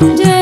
Yeah.